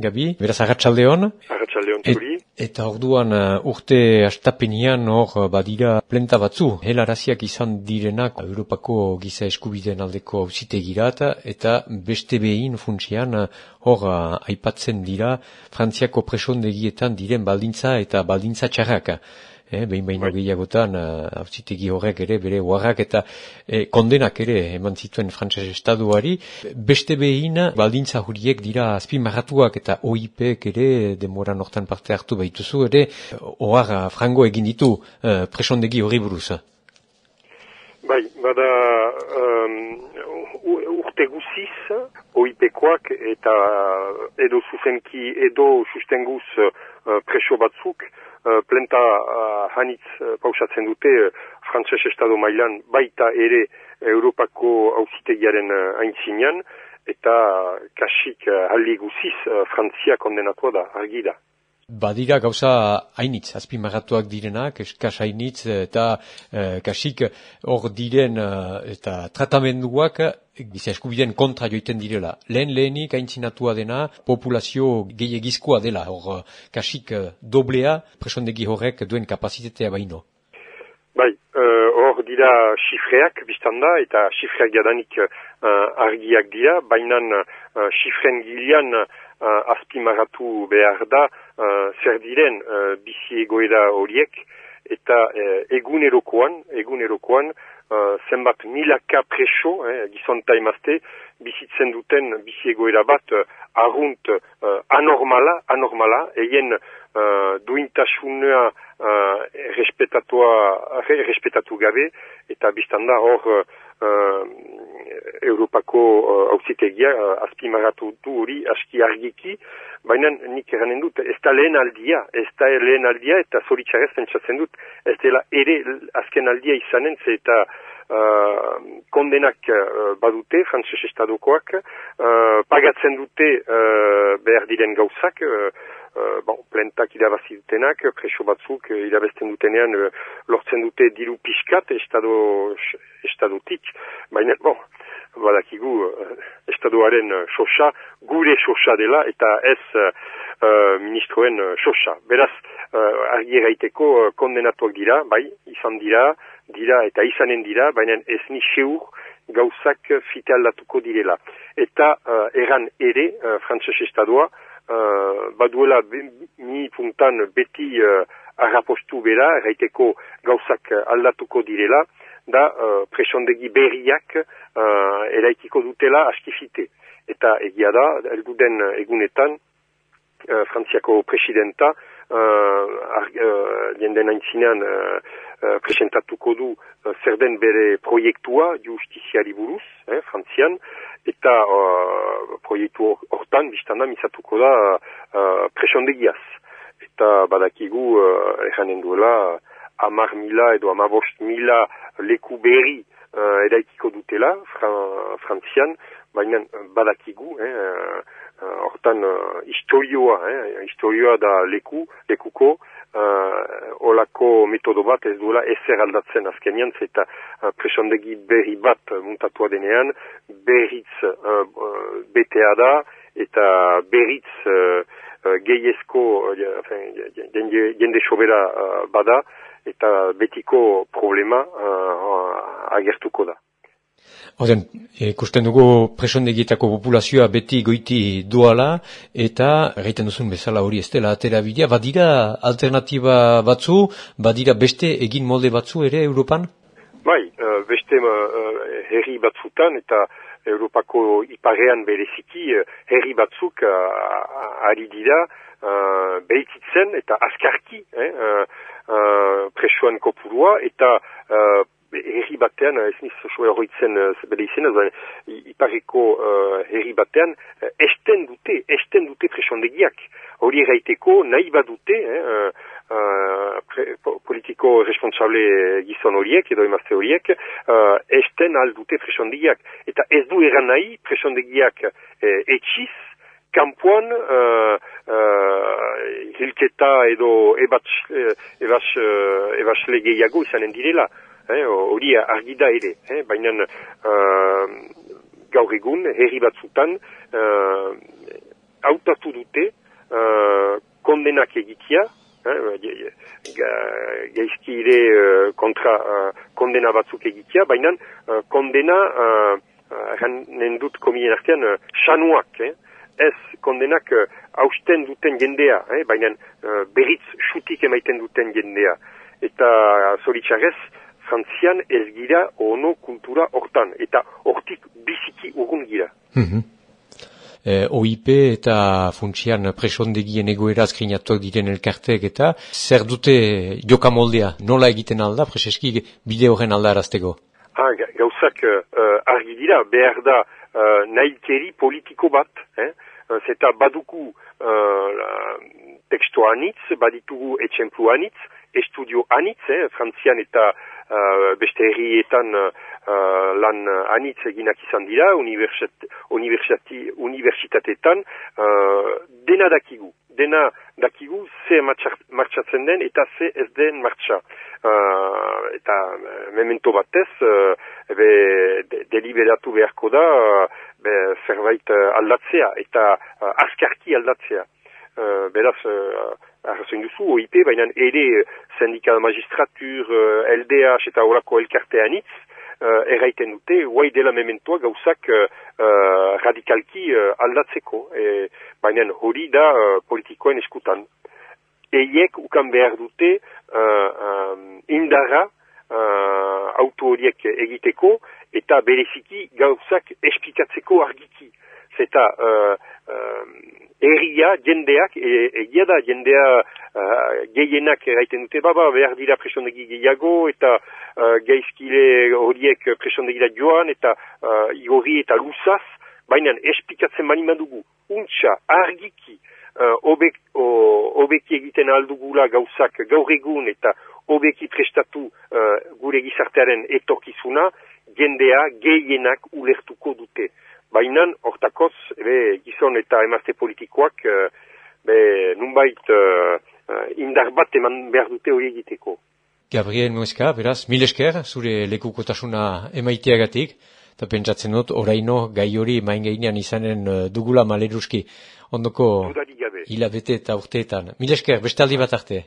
Gabi, beraz agatxaldeon. Agatxaldeon zuri. eta orduan uh, urte astapenian hor uh, badira plenta batzu. Helaraziak izan direnak Europako giza eskubideen aldeko hausitegirat eta beste behin funtsian uh, hor aipatzen dira Frantziako presondegietan diren baldintza eta baldintza txarrak eh, behin behin bai. gehiagotan hautzitegi uh, horrek ere bere warrak eta eh, kondenak ere eman zituen frantzese estaduari. Beste behin baldintza huriek dira azpimarratuak eta OIP ere demora nortan parte hartu behituzu ere ohar frango egin ditu uh, presondegi hori buruz. Bai, bada um, urte guziz, OIP-koak eta edo zuzenki edo sustenguz uh, preso batzuk, plenta uh, hanitz uh, pausatzen dute uh, Estado mailan baita ere Europako hausitegiaren uh, aintzinean eta kasik uh, aldi uh, Frantzia kondenatua da, argi da. Badira gauza hainitz, azpimarratuak direnak, eskas hainitz eta e, kasik hor diren eta tratamenduak giza eskubideen kontra joiten direla. Lehen lehenik aintzinatua dena, populazio gehiagizkoa dela, hor kasik doblea, presondegi horrek duen kapazitetea baino. Bai, hor uh, dira xifreak biztanda eta xifreak jadanik uh, argiak dira, baina xifren gilean uh, azpimaratu behar da uh, zer diren uh, bizi egoera horiek. Eta uh, egunerokoan, egunerokoan uh, zenbat milaka preso, eh, gizonta emazte, bizitzen duten bizi egoera bat uh, argunt uh, anormala, anormala, eien uh, duintasunea uh, respetatu gabe, eta biztanda hor uh, Europako hauzitegia uh, uh, azpimaratu du hori aski argiki, baina nik eranen dut, ez da lehen aldia, ez da lehen aldia, eta zoritxarez pentsatzen dut, ez dela ere azken aldia izanen, ze eta uh, kondenak uh, badute, frantzes estadokoak, uh, pagatzen dute uh, behar diren gauzak, uh, Uh, bon, plentak irabazi dutenak, preso batzuk uh, irabezten dutenean uh, lortzen dute diru pixkat estado, estadotik, baina, bon, badakigu uh, estadoaren sosa, gure sosa dela eta ez uh, ministroen sosa. Beraz, uh, argi eraiteko uh, kondenatuak dira, bai, izan dira, dira eta izanen dira, baina ez ni seur gauzak fite aldatuko direla. Eta uh, eran ere, uh, frantzes estadoa, uh, baduela mi puntan beti uh, arrapostu bera, erraiteko gauzak aldatuko direla, da uh, presondegi berriak uh, eraikiko dutela askifite. Eta egia da, elduden egunetan, uh, frantziako presidenta, uh, uh, jenden aintzinean uh, presentatuko du zer den bere proiektua justiziari buruz, eh, frantzian, eta uh, proiektu hortan biztanda mizatuko da uh, presondegiaz. Eta badakigu uh, eranen duela amar mila edo amabost mila leku berri uh, eraikiko dutela fran, frantzian, baina badakigu, eh, hortan uh, historioa, eh, historioa da leku, lekuko, uh, olako metodo bat ez duela ezer aldatzen azkenian, eta uh, presondegi berri bat muntatua denean, berriz uh, betea da, eta berriz uh, uh, gehiezko uh, jende sobera uh, bada, eta betiko problema uh, agertuko da. Ozen, ikusten dugu presondegietako populazioa beti goiti duala eta egiten duzun bezala hori ez dela atera bidea. Badira alternatiba batzu, badira beste egin molde batzu ere Europan? Bai, uh, beste uh, herri batzutan eta Europako iparean bereziki uh, herri batzuk uh, ari dira uh, behititzen eta askarki eh, uh, uh, presoan kopurua eta uh, herri batean, ez niz erroitzen uh, bere izena, ipareko uh, herri batean, esten dute, esten dute presondegiak. Hori erraiteko nahi badute, eh, uh, politiko responsable gizon horiek, edo emazte horiek, uh, esten aldute presondegiak. Eta ez du eran nahi presondegiak uh, etxiz, kampuan uh, uh, hilketa edo ebats, uh, ebas, uh, ebasle gehiago izanen direla hori eh, argida ere, eh, baina uh, gaur egun, herri batzutan, uh, hautatu dute uh, kondenak egitia, geizki ere uh, kontra uh, batzuk egitia, baina uh, kondena, uh, dut komien artean, uh, xanuak, eh? ez kondenak hausten duten jendea, eh? baina uh, berriz xutik emaiten duten jendea. Eta zoritxarrez, frantzian ez gira ono kultura hortan, eta hortik biziki urgun gira. Mm eh, OIP eta funtsian presondegien egoera skrinatuak diren elkarteek eta zer dute joka moldea, nola egiten alda, preseski bide horren alda arazteko? Ah, gauzak uh, argi dira, behar da uh, nahilkeri politiko bat, eh? zeta baduku uh, teksto anitz, baditugu etxemplu anitz, estudio anitz, eh? frantzian eta uh, beste herrietan uh, uh, lan anitz eginak izan dira, universitateetan, uh, dena dakigu. Dena dakigu ze martxatzen den eta ze ez den martxa. Uh, eta memento batez, uh, ebe de, deliberatu beharko da, be, zerbait aldatzea eta uh, askarki aldatzea. Uh, beraz, uh, arrazoin duzu, OIP, baina ere sindikal magistratur, uh, LDH eta horako elkarteanitz, uh, erraiten dute, guai dela mementoa gauzak uh, radikalki uh, aldatzeko, e, baina hori da uh, politikoen eskutan. Eiek ukan behar dute uh, um, indara uh, auto horiek egiteko eta bereziki gauzak esplikatzeko argiki. Zeta uh, erria, jendeak, e, egia da, jendea uh, gehienak eraiten dute, baba, behar dira presondegi gehiago, eta uh, geizkile horiek presondegi da joan, eta uh, igorri eta luzaz, baina espikatzen mani dugu, untxa, argiki, uh, obek, obeki egiten aldugula gauzak gaur egun, eta obeki prestatu uh, gure gizartearen etorkizuna, jendea gehienak ulertuko dute. Baina, hortakoz, gizon eta emazte politikoak, uh, be, nunbait, uh, indar bat eman behar dute hori egiteko. Gabriel Moeska, beraz, mil esker, zure lekukotasuna emaiteagatik, eta pentsatzen dut, oraino gai hori main gainean izanen dugula maleruski, ondoko hilabete eta urteetan. Mil esker, bestaldi bat arte.